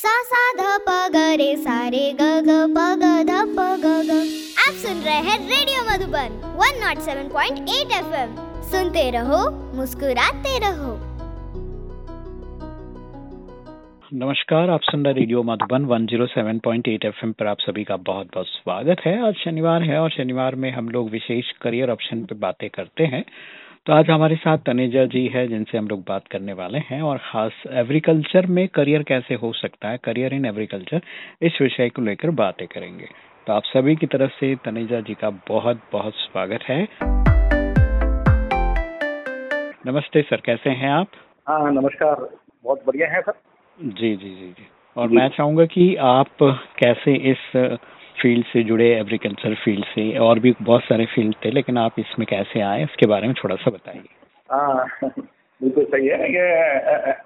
सा सा ध प ग रे सा रे ग ग प ग ध प ग ग। आप सुन रहे हैं रेडियो मधुबन 107.8 एफएम सुनते रहो, मुस्कुराते रहो। नमस्कार, आप सुन रहे रेडियो मधुबन 107.8 एफएम पर आप सभी का बहुत बहुत स्वागत है। आज शनिवार है और शनिवार में हम लोग विशेष करियर ऑप्शन पे बातें करते हैं। तो आज हमारे साथ तनेजा जी है जिनसे हम लोग बात करने वाले हैं और खास एग्रीकल्चर में करियर कैसे हो सकता है करियर इन एग्रीकल्चर इस विषय को लेकर बातें करेंगे। तो आप सभी की तरफ़ से तनेजा जी का बहुत बहुत स्वागत है। नमस्ते सर कैसे हैं आप? हाँ नमस्कार। बहुत बढ़िया है सर। जी जी जी जी। और जी. मैं चाहूँगा कि आप कैसे इस फ़ील्ड से जुड़े एग्रीकल्चर फ़ील्ड से और भी बहुत सारे फ़ील्ड थे लेकिन आप इसमें कैसे आए इसके बारे में थोड़ा सा बताइए। हाँ बिल्कुल सही है ये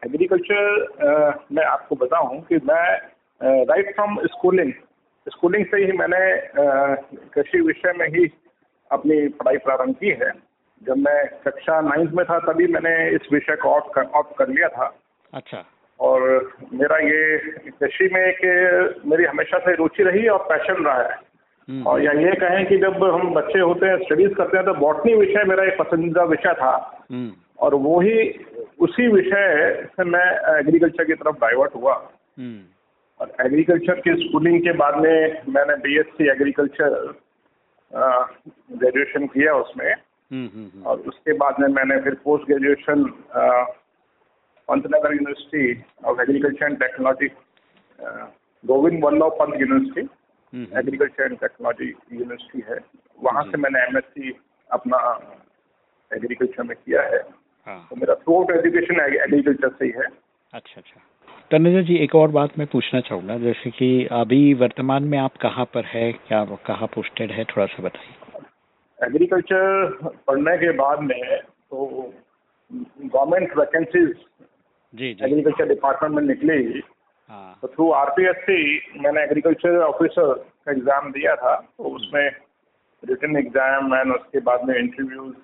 एग्रीकल्चर मैं आपको बताऊँ कि मैं राइट फ्रॉम स्कूलिंग स्कूलिंग से ही मैंने कृषि विषय में ही अपनी पढ़ाई प्रारंभ की है। जब मैं कक्षा नाइन्थ में था तभी मैंने इस विषय को ऑफ़ कर, ऑफ़ कर लिया था। अच्छा। और मेरा ये कृषि में एक मेरी हमेशा से रुचि रही और पैशन रहा है। हम्म, और या ये कहें कि जब हम बच्चे होते हैं स्टडीज़ करते हैं तो बॉटनी विषय मेरा एक पसंदीदा विषय था। हम्म, और वो ही उसी विषय से मैं एग्रीकल्चर की तरफ़ डाइवर्ट हुआ। हम्म, और एग्रीकल्चर की स्कूलिंग के बाद में मैंने बीएससी एग्रीकल्चर ग्रेजुएशन किया उसमें। और उसके बाद में मैंने फिर post graduation Pantnagar university of agriculture and technology Govind Vallabh Pant university agriculture and technology university है। वहाँ से मैंने एमएससी अपना एग्रीकल्चर में किया है। हाँ। तो मेरा थ्रू आउट एजुकेशन एग्रीकल्चर से ही है। अच्छा अच्छा। तनुजा जी एक और बात मैं पूछना चाहूँगा। जैसे कि अभी वर्तमान में आप कहाँ पर है? क्या कहाँ पोस्टेड है? थोड़ा सा बताइए। एग्रीकल्चर पढ़ने के बाद में तो गवर्नमेंट वैकेंसीज एग्रीकल्चर डिपार्टमेंट में निकली। हाँ। तो थ्रू आरपीएससी मैंने एग्रीकल्चर ऑफिसर का एग्ज़ाम दिया था। तो उसमें रिटर्न एग्ज़ाम एंड उसके बाद में इंटरव्यूज़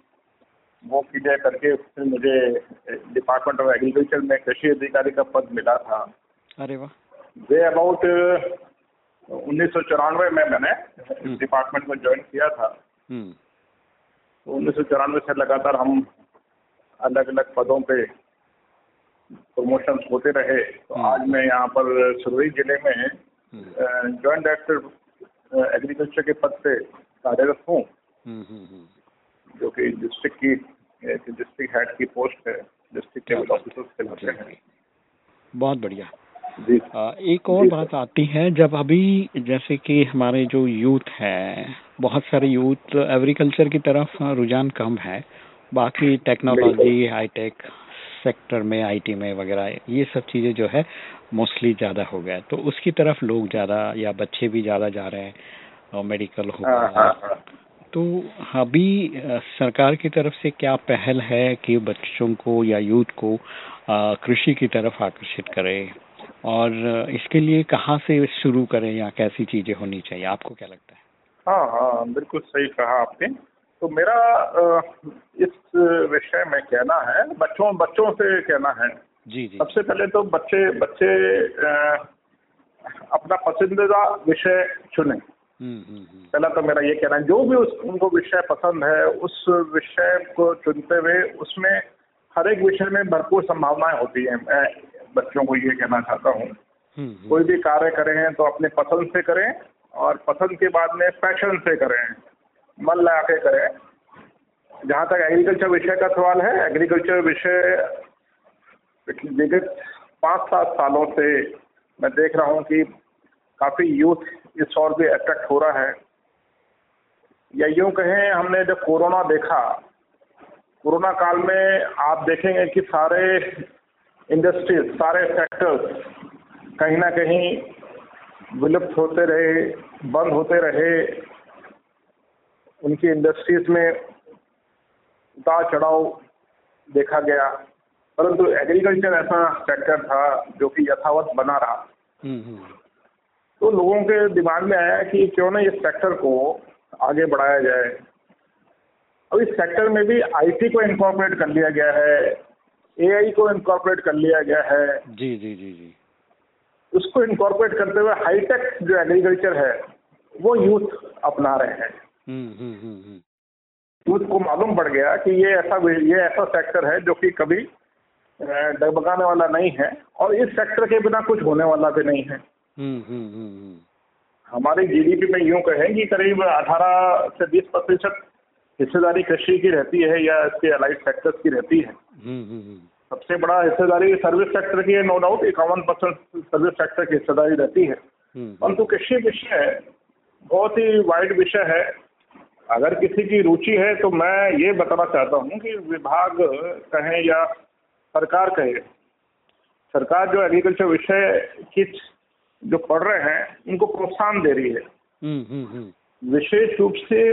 वो क्लियर करके फिर मुझे डिपार्टमेंट ऑफ़ एग्रीकल्चर में कृषि अधिकारी का पद मिला था। अरे वाह। वे अबाउट उन्नीस सौ चौरानवे में मैंने हम्म। इस डिपार्टमेंट में ज्वाइन किया था। हम्म। तो उन्नीस सौ चौरानवे से लगातार हम अलग अलग पदों पे प्रमोशन होते रहे तो हम्म। आज मैं यहाँ पर सुरई ज़िले में जॉइंट डायरेक्टर एग्रीकल्चर के पद पे कार्यरत हूँ। हम्म, हम्म। जो कि डिस्ट्रिक्ट की डिस्ट्रिक्ट हेड की पोस्ट है डिस्ट्रिक्ट लेवल ऑफिसर कहलाते जी, हैं। बहुत बढ़िया। एक और बात आती है जब अभी जैसे कि हमारे जो यूथ है बहुत सारे यूथ एग्रीकल्चर की तरफ़ रुझान कम है बाकी टेक्नोलॉजी हाईटेक सेक्टर में आईटी में वगैरह ये सब चीज़ें जो है मोस्टली ज़्यादा हो गया है। तो उसकी तरफ़ लोग ज़्यादा या बच्चे भी ज़्यादा जा रहे हैं और मेडिकल हो हाँ गया। हाँ हाँ तो अभी सरकार की तरफ़ से क्या पहल है कि बच्चों को या यूथ को कृषि की तरफ़ आकर्षित करें? और इसके लिए कहाँ से शुरू करें या कैसी चीज़ें होनी चाहिए? आपको क्या लगता है? हाँ हाँ बिल्कुल सही कहा आपने। तो मेरा इस विषय में कहना है बच्चों बच्चों से कहना है। जी जी। सबसे पहले तो बच्चे बच्चे अपना पसंदीदा विषय चुनें। हम्म हम्म हम्म। पहला तो मेरा ये कहना है जो भी उस उनको विषय पसंद है उस विषय को चुनते हुए उसमें हर एक विषय में भरपूर संभावनाएँ होती हैं। मैं बच्चों को ये कहना चाहता हूँ कोई भी कार्य करें तो अपने पसंद से करें और पसंद के बाद में पैशन से करें। मन लगा के करें। जहाँ तक एग्रीकल्चर विषय का सवाल है एग्रीकल्चर विषय विगत पाँच सात सालों से मैं देख रहा हूँ कि काफ़ी यूथ इस और भी अट्रैक्ट हो रहा है। या यूँ कहें, हमने जब कोरोना देखा, कोरोना काल में आप देखेंगे कि सारे इंडस्ट्रीज़ सारे सेक्टर्स कहीं ना कहीं विलुप्त होते रहे, बंद होते रहे। उनकी इंडस्ट्रीज़ में उतार चढ़ाव देखा गया। परंतु एग्रीकल्चर ऐसा सेक्टर था जो कि यथावत बना रहा। हम्म, हम्म, तो लोगों के दिमाग में आया कि क्यों ना इस सेक्टर को आगे बढ़ाया जाए। अब इस सेक्टर में भी आईटी को इनकॉर्पोरेट कर लिया गया है एआई को इनकॉर्पोरेट कर लिया गया है। जी जी जी जी। उसको इनकॉर्पोरेट करते हुए हाईटेक जो एग्रीकल्चर है वो यूथ अपना रहे हैं। हम्म, हम्म, हम्म, को मालूम पड़ गया कि ये ऐसा ये ऐसा सेक्टर है जो कि कभी डगबगाने वाला नहीं है और इस सेक्टर के बिना कुछ होने वाला भी नहीं है। हमारी जीडीपी में यूँ कहें कि करीब 18 से 20 प्रतिशत हिस्सेदारी कृषि की रहती है या इसके अलाइड सेक्टर्स की रहती है। सबसे बड़ा हिस्सेदारी सर्विस सेक्टर की है नो डाउट इक्यावन परसेंट सर्विस सेक्टर की हिस्सेदारी रहती है। परंतु कृषि विषय बहुत ही वाइड विषय है। अगर किसी की रुचि है तो मैं ये बताना चाहता हूँ कि विभाग कहें या सरकार कहे सरकार जो एग्रीकल्चर विषय की जो पढ़ रहे हैं उनको प्रोत्साहन दे रही है। हम्म, हम्म, हम्म। विशेष रूप से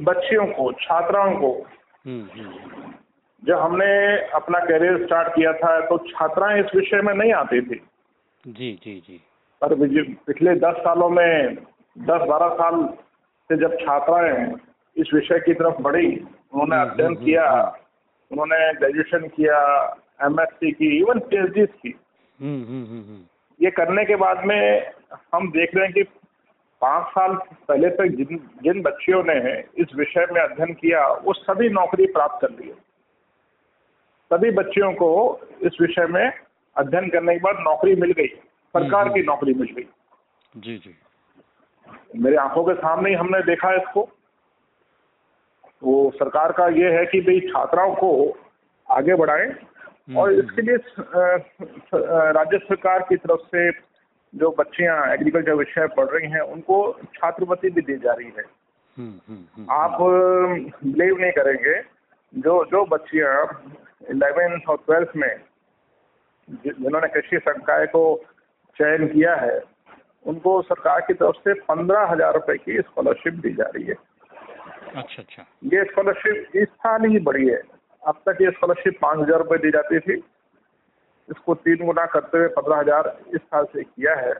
बच्चियों को छात्राओं को। जब हमने अपना करियर स्टार्ट किया था तो छात्राएँ इस विषय में नहीं आती थी। जी जी जी। पर पिछले दस सालों में दस बारह साल से जब छात्राएँ इस विषय की तरफ़ बढ़ी उन्होंने हम्म, अध्ययन हम्म, किया हम्म, उन्होंने ग्रेजुएशन किया एमएससी की इवन पीएचडी की। ये करने के बाद में हम देख रहे हैं कि पाँच साल पहले तक जिन जिन बच्चियों ने इस विषय में अध्ययन किया वो सभी नौकरी प्राप्त कर लिए। सभी बच्चियों को इस विषय में अध्ययन करने के बाद नौकरी मिल गई सरकार की नौकरी मिल गई। जी जी। मेरे आँखों के सामने ही हमने देखा इसको। वो सरकार का ये है कि भाई छात्राओं को आगे बढ़ाएँ हम्म, और हम्म। इसके लिए राज्य सरकार की तरफ़ से जो बच्चियाँ एग्रीकल्चर विषय पढ़ रही हैं उनको छात्रवृत्ति भी दी जा रही है। हम्म, आप बिलीव नहीं करेंगे जो जो बच्चियाँ इलेवेंथ और ट्वेल्थ में जिन्होंने कृषि संकाय को चयन किया है उनको सरकार की तरफ़ से पंद्रह हज़ार रुपए की स्कॉलरशिप दी जा रही है। अच्छा अच्छा। ये स्कॉलरशिप इस साल ही बढ़ी है। अब तक ये स्कॉलरशिप पाँच हज़ार रुपये दी जाती थी। इसको तीन गुना करते हुए पंद्रह हज़ार इस साल से किया है।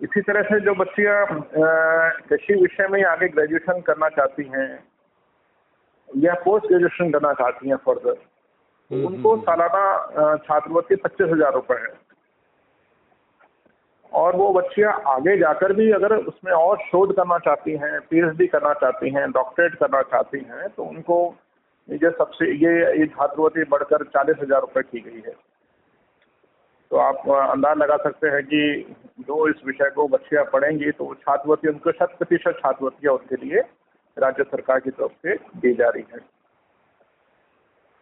इसी तरह से जो बच्चियाँ कृषि विषय में आगे ग्रेजुएशन करना चाहती हैं या पोस्ट ग्रेजुएशन करना चाहती हैं फर्दर हम्म, उनको हम्म। सालाना छात्रवृत्ति पच्चीस हज़ार रुपये है। और वो बच्चियाँ आगे जाकर भी अगर उसमें और शोध करना चाहती हैं पीएचडी करना चाहती हैं डॉक्टरेट करना चाहती हैं तो उनको ये सबसे, ये ये छात्रवृत्ति बढ़कर चालीस हज़ार रुपये की गई है। तो आप अंदाज लगा सकते हैं कि जो इस विषय को बच्चियाँ पढ़ेंगी तो छात्रवृत्ति, उनको शत प्रतिशत छात्रवृत्तियाँ उनके लिए राज्य सरकार की तरफ़ से दी जा रही है।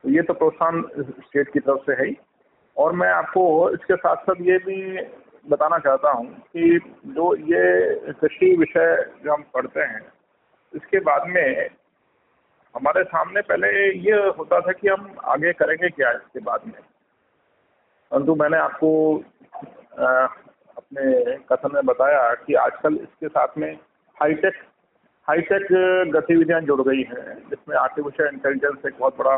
तो ये तो प्रोत्साहन स्टेट की तरफ़ से है ही। और मैं आपको इसके साथ साथ ये भी बताना चाहता हूँ कि जो ये कृषि विषय जो हम पढ़ते हैं इसके बाद में हमारे सामने पहले ये होता था कि हम आगे करेंगे क्या इसके बाद में। परंतु मैंने आपको आ, अपने कथन में बताया कि आजकल इसके साथ में हाईटेक हाईटेक गतिविधियाँ जुड़ गई हैं। जिसमें आर्टिफिशियल इंटेलिजेंस एक बहुत बड़ा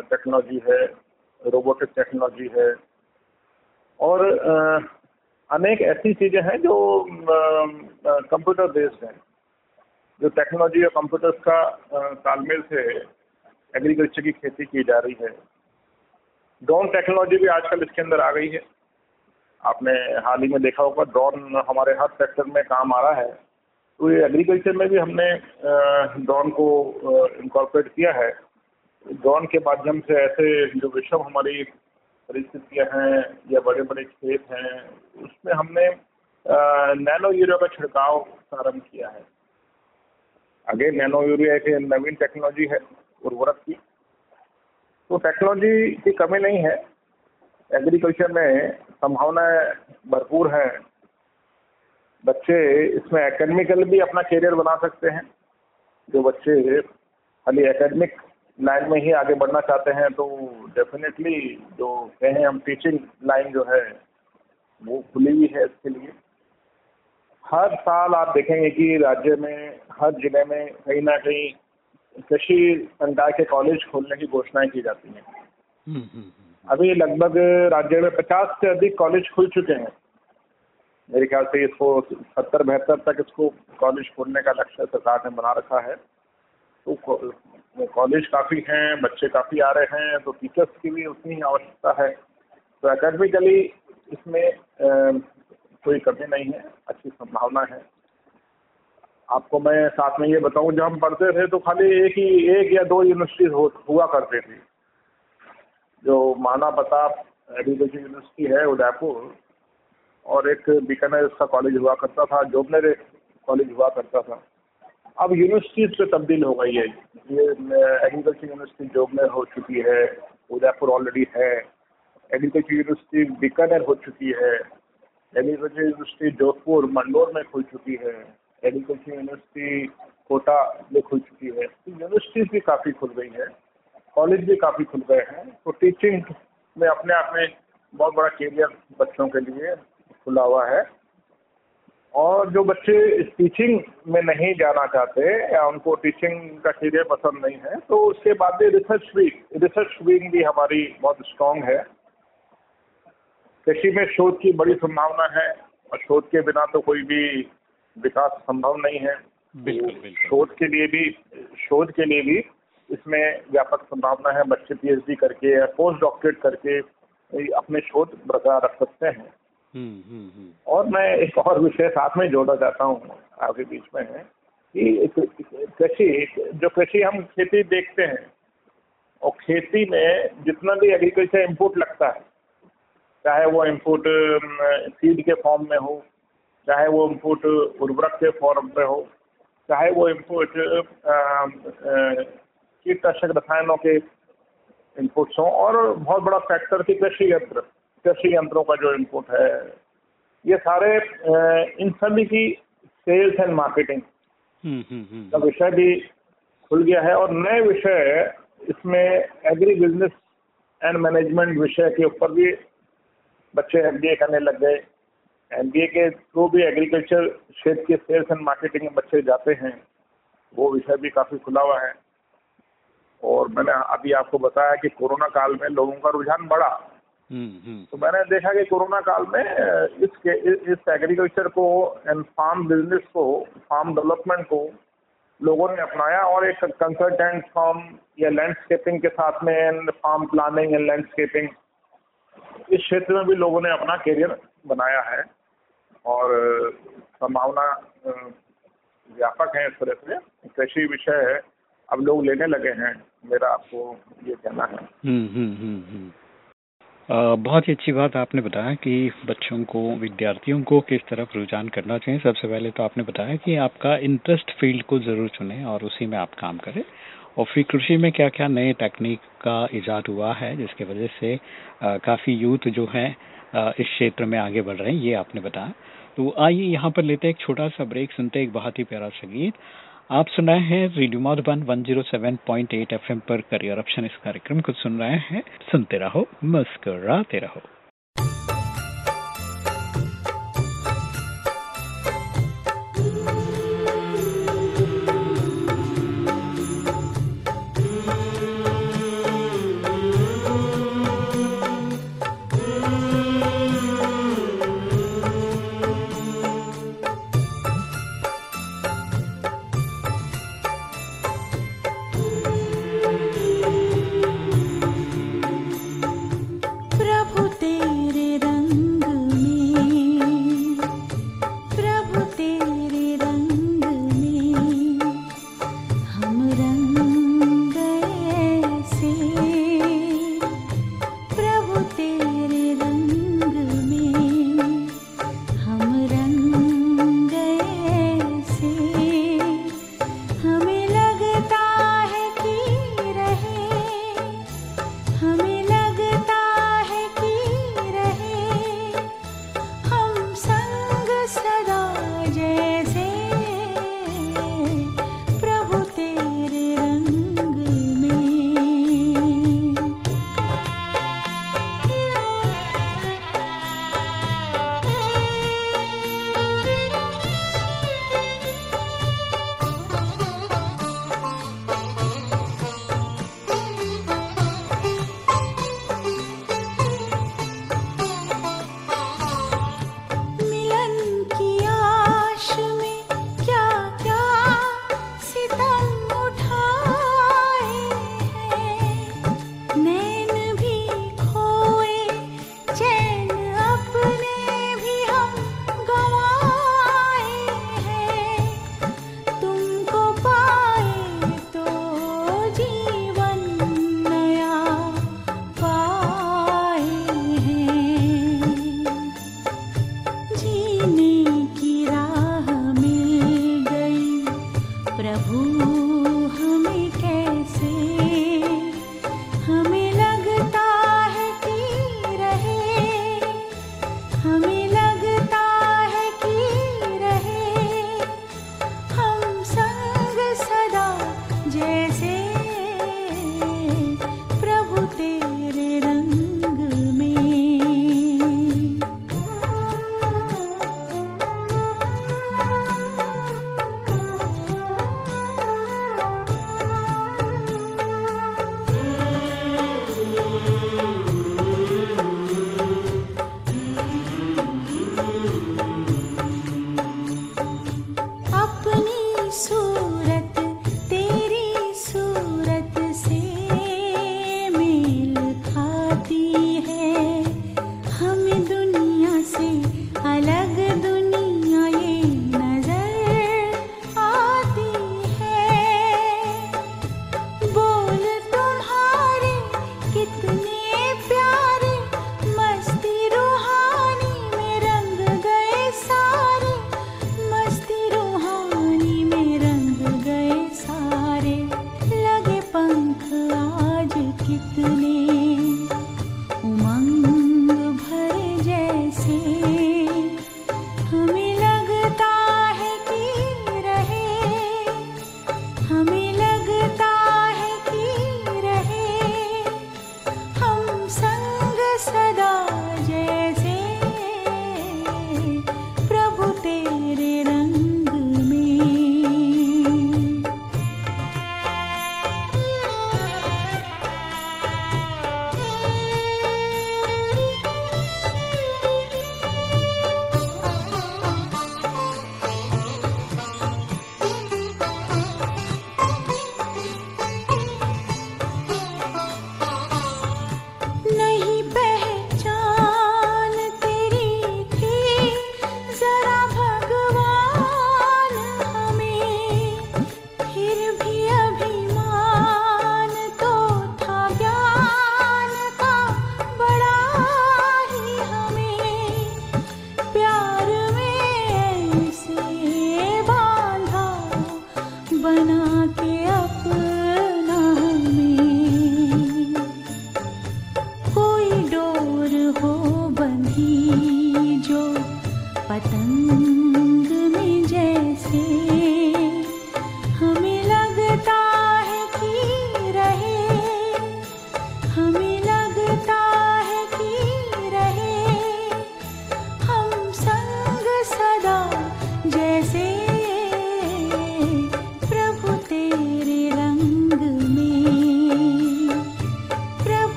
टेक्नोलॉजी है रोबोटिक टेक्नोलॉजी है और अनेक ऐसी चीज़ें हैं जो कंप्यूटर बेस्ड हैं। जो टेक्नोलॉजी और कंप्यूटर्स का तालमेल से एग्रीकल्चर की खेती की जा रही है। ड्रोन टेक्नोलॉजी भी आजकल इसके अंदर आ गई है। आपने हाल ही में देखा होगा ड्रोन हमारे हर सेक्टर में काम आ रहा है। तो ये एग्रीकल्चर में भी हमने ड्रोन को इनकॉर्पोरेट किया है। ड्रोन के माध्यम से ऐसे जो विषम हमारी परिस्थितियाँ हैं या बड़े बड़े खेत हैं, उसमें हमने नैनो यूरिया का छिड़काव प्रारंभ किया है। आगे नैनो यूरिया एक नवीन टेक्नोलॉजी है उर्वरक की। तो टेक्नोलॉजी की कमी नहीं है। एग्रीकल्चर में संभावनाएँ भरपूर हैं। बच्चे इसमें एकेडमिकल भी अपना करियर बना सकते हैं। जो बच्चे खाली एकेडमिक लाइन में ही आगे बढ़ना चाहते हैं तो डेफिनेटली जो कहें हम टीचिंग लाइन जो है वो खुली हुई है इसके लिए। हर साल आप देखेंगे कि राज्य में हर ज़िले में कहीं ना कहीं कृषि संकाय के कॉलेज खोलने की घोषणाएँ की जाती हैं। हम्म, हम्म, हम्म। अभी लगभग राज्य में पचास से अधिक कॉलेज खुल चुके हैं। मेरे ख्याल से इसको सत्तर बहत्तर तक इसको कॉलेज खोलने का लक्ष्य सरकार ने बना रखा है। तो कॉलेज काफ़ी हैं बच्चे काफ़ी आ रहे हैं तो टीचर्स की भी उतनी ही आवश्यकता है। तो एकेडमिकली इसमें कोई कमी नहीं है अच्छी संभावना है। आपको मैं साथ में ये बताऊँ जब हम पढ़ते थे तो खाली एक ही एक या दो यूनिवर्सिटीज हो, हुआ करती थी। जो माना प्रताप एग्रीकल्चर यूनिवर्सिटी है उदयपुर और एक बीकानेर उसका कॉलेज हुआ करता था जोबनेर कॉलेज हुआ करता था। अब यूनिवर्सिटीज पे तब्दील हो गई है। ये एग्रीकल्चर यूनिवर्सिटी जोबनेर हो चुकी है, उदयपुर ऑलरेडी है। एग्रीकल्चर यूनिवर्सिटी बीकानेर हो चुकी है। एग्रीकल्चर यूनिवर्सिटी जोधपुर, मंडोर में खुल चुकी है। एग्रीकल्चर यूनिवर्सिटी कोटा में खुल चुकी है। यूनिवर्सिटीज भी काफ़ी खुल गई है। कॉलेज भी काफ़ी खुल गए हैं। तो टीचिंग में अपने आप में बहुत बड़ा कैरियर बच्चों के लिए खुला हुआ है। और जो बच्चे टीचिंग में नहीं जाना चाहते या उनको टीचिंग का कैरियर पसंद नहीं है तो उसके बाद भी रिसर्च भी रिसर्च विंग भी हमारी बहुत स्ट्रांग है। कृषि में शोध की बड़ी संभावना है और शोध के बिना तो कोई भी विकास संभव नहीं है। बिल्कुल शोध के लिए भी शोध के लिए भी इसमें व्यापक संभावना है। बच्चे पीएचडी करके या पोस्ट डॉक्टरेट करके अपने शोध बरकरार रख सकते हैं। और मैं एक और विषय साथ में जोड़ना चाहता हूँ, आपके बीच में है, कि कृषि जो कृषि हम खेती देखते हैं, और खेती में जितना भी एग्रीकल्चर इनपुट लगता है, चाहे वो इनपुट सीड के फॉर्म में हो, चाहे वो इनपुट उर्वरक के फॉर्म में हो, चाहे वो इनपुट कीटनाशक रसायनों के इनपुट्स हों, और बहुत बड़ा फैक्टर की कृषि यंत्र। कृषि यंत्रों का जो इनपुट है ये सारे इन सभी की सेल्स एंड मार्केटिंग का विषय भी खुल गया है और नए विषय इसमें एग्री बिज़नेस एंड मैनेजमेंट विषय के ऊपर भी बच्चे एमबीए करने लग गए। एमबीए के थ्रू भी एग्रीकल्चर क्षेत्र के सेल्स एंड मार्केटिंग में बच्चे जाते हैं वो विषय भी काफ़ी खुला हुआ है। और मैंने अभी आपको बताया कि कोरोना काल में लोगों का रुझान बढ़ा। तो मैंने देखा कि कोरोना काल में इस इस एग्रीकल्चर को एंड फार्म बिज़नेस को फार्म डेवलपमेंट को लोगों ने अपनाया और एक कंसल्टेंट फॉर्म या लैंडस्केपिंग के साथ में and farm planning and landscaping इस क्षेत्र में भी लोगों ने अपना करियर बनाया है और संभावना व्यापक है इस तरह से। कृषि विषय है अब लोग लेने लगे हैं मेरा आपको ये कहना है। बहुत ही अच्छी बात आपने बताया कि बच्चों को, विद्यार्थियों को किस तरफ़ रुझान करना चाहिए। सबसे पहले तो आपने बताया कि आपका इंटरेस्ट फ़ील्ड को ज़रूर चुनें और उसी में आप काम करें। और फिर कृषि में क्या क्या नए टेक्निक का इजाद हुआ है, जिसकी वजह से काफ़ी यूथ जो है इस क्षेत्र में आगे बढ़ रहे हैं, ये आपने बताया। तो आइए यहाँ पर लेते हैं एक छोटा सा ब्रेक सुनते हैं एक बहुत ही प्यारा सा गीत। आप सुन रहे हैं रेडियो मधुबन 107.8 एफएम पर करियर ऑप्शन। इस कार्यक्रम को सुन रहे हैं। सुनते रहो, मुस्कुराते रहो।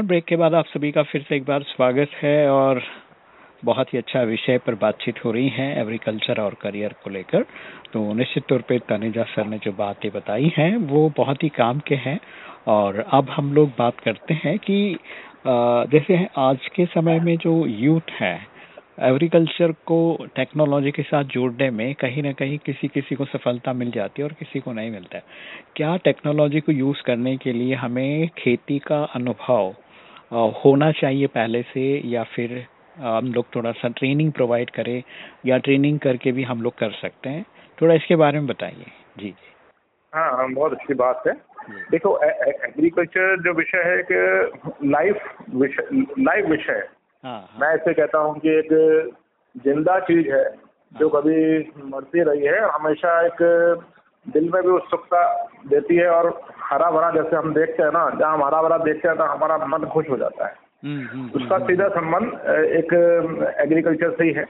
नमस्कार ब्रेक के बाद आप सभी का फिर से एक बार स्वागत है और बहुत ही अच्छा विषय पर बातचीत हो रही है एग्रीकल्चर और करियर को लेकर। तो निश्चित तौर पे तनेजा सर ने जो बातें बताई हैं, वो बहुत ही काम के हैं। और अब हम लोग बात करते हैं कि जैसे आज के समय में जो यूथ है एग्रीकल्चर को टेक्नोलॉजी के साथ जोड़ने में कहीं ना कहीं किसी किसी को सफलता मिल जाती है और किसी को नहीं मिलता है। क्या टेक्नोलॉजी को यूज़ करने के लिए हमें खेती का अनुभव होना चाहिए पहले से या फिर हम लोग थोड़ा सा ट्रेनिंग प्रोवाइड करें या ट्रेनिंग करके भी हम लोग कर सकते हैं। थोड़ा इसके बारे में बताइए। जी जी। हाँ हाँ, बहुत अच्छी बात है। देखो एग्रीकल्चर जो विषय है एक लाइफ विषय लाइव विषय है। हाँ हाँ। मैं ऐसे कहता हूँ कि एक ज़िंदा चीज़ है जो कभी मरती रही है हमेशा एक दिल में भी उत्सुकता देती है और हरा भरा जैसे हम देखते हैं ना जहाँ हम हरा भरा देखते हैं तो हमारा मन खुश हो जाता है। हम्म, हम्म, उसका सीधा संबंध एक एग्रीकल्चर से ही है।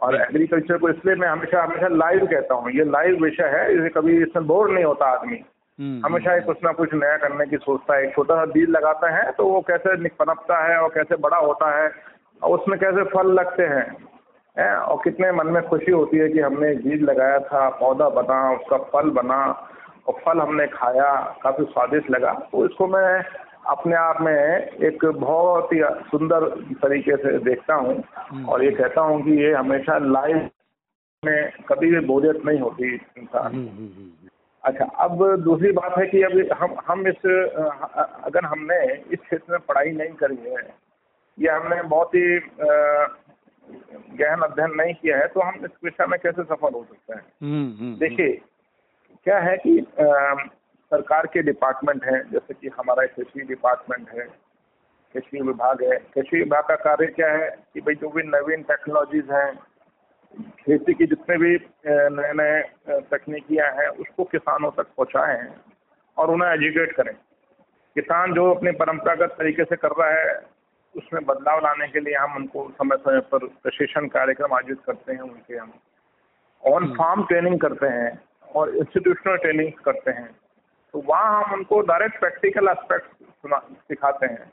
और एग्रीकल्चर को इसलिए मैं हमेशा हमेशा लाइव कहता हूँ। ये लाइव विषय है इसे कभी इसमें बोर नहीं होता आदमी। हम्म, हमेशा ही कुछ ना कुछ नया करने की सोचता है। एक छोटा सा बीज लगाता है तो वो कैसे पनपता है और कैसे बड़ा होता है और उसमें कैसे फल लगते हैं। हैं? और कितने मन में खुशी होती है कि हमने बीज लगाया था पौधा बना उसका फल बना और फल हमने खाया काफ़ी स्वादिष्ट लगा। तो इसको मैं अपने आप में एक बहुत ही सुंदर तरीके से देखता हूँ और ये कहता हूँ कि ये हमेशा लाइफ में कभी भी बोरियत नहीं होती इंसान। हम्म, हम्म, हम्म, अच्छा अब दूसरी बात है कि अभी हम हम इस अगर हमने इस क्षेत्र में पढ़ाई नहीं करी है या हमने बहुत ही गहन अध्ययन नहीं किया है तो हम इस विषय में कैसे सफल हो सकते हैं? हम्म, हम्म, देखिए क्या है कि अ, सरकार के डिपार्टमेंट हैं जैसे कि हमारा कृषि डिपार्टमेंट है कृषि विभाग है। कृषि विभाग का कार्य क्या है कि भाई जो भी नवीन टेक्नोलॉजीज़ हैं खेती की जितने भी नए नए तकनीकियाँ हैं उसको किसानों तक पहुंचाएँ और उन्हें एजुकेट करें। किसान जो अपने परंपरागत तरीके से कर रहा है उसमें बदलाव लाने के लिए हम उनको समय समय पर प्रशिक्षण कार्यक्रम आयोजित करते हैं उनके हम ऑन फार्म ट्रेनिंग करते हैं और इंस्टीट्यूशनल ट्रेनिंग करते हैं। तो वहाँ हम उनको डायरेक्ट प्रैक्टिकल एस्पेक्ट सिखाते हैं।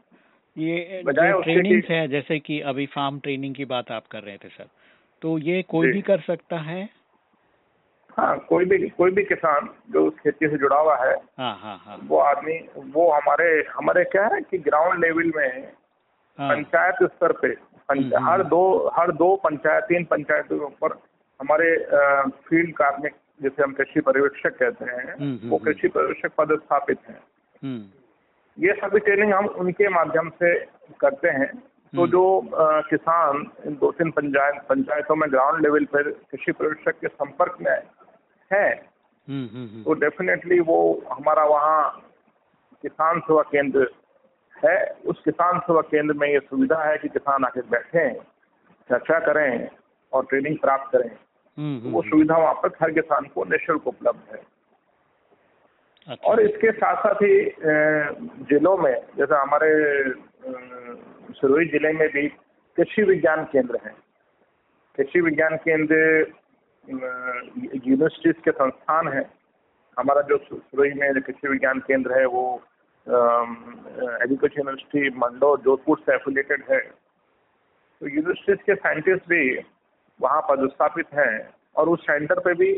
ये जो उसके ट्रेनिंग है जैसे कि अभी फार्म ट्रेनिंग की बात आप कर रहे थे सर तो ये कोई भी कर सकता है? हाँ कोई भी कोई भी किसान जो खेती से जुड़ा हुआ है हाँ हाँ हाँ। वो आदमी वो हमारे हमारे क्या है कि ग्राउंड लेवल में पंचायत स्तर पे पंच- हम्म, हर हम्म। दो हर दो पंचायत तीन पंचायतों के ऊपर हमारे फ़ील्ड कार्मिक जिसे हम कृषि पर्यवेक्षक कहते हैं हम्म, हम्म, वो हम्म। कृषि पर्यवेक्षक पदस्थापित हैं हम्म ये सभी ट्रेनिंग हम उनके माध्यम से करते हैं तो हम्म। जो अ, किसान इन दो तीन पंचायत पंचायतों में ग्राउंड लेवल पर कृषि पर्यवेक्षक के संपर्क में है हम्म हम्म हम्म तो डेफिनेटली वो हमारा वहाँ किसान सेवा केंद्र है उस किसान सेवा केंद्र में ये सुविधा है कि किसान आके बैठें चर्चा करें और ट्रेनिंग प्राप्त करें। तो वो हम्म, सुविधा वहाँ पर हर किसान को निःशुल्क उपलब्ध है। अच्छा। और इसके साथ साथ ही जिलों में जैसे हमारे सिरोही ज़िले में भी कृषि विज्ञान केंद्र है। कृषि विज्ञान केंद्र यूनिवर्सिटीज के संस्थान है। हमारा जो सिरोही में कृषि विज्ञान केंद्र है वो एग्रीकल्चर यूनिवर्सिटी मंडो जोधपुर से एफिलेटेड है तो यूनिवर्सिटीज के साइंटिस्ट भी वहाँ पदस्थापित हैं और उस सेंटर पे भी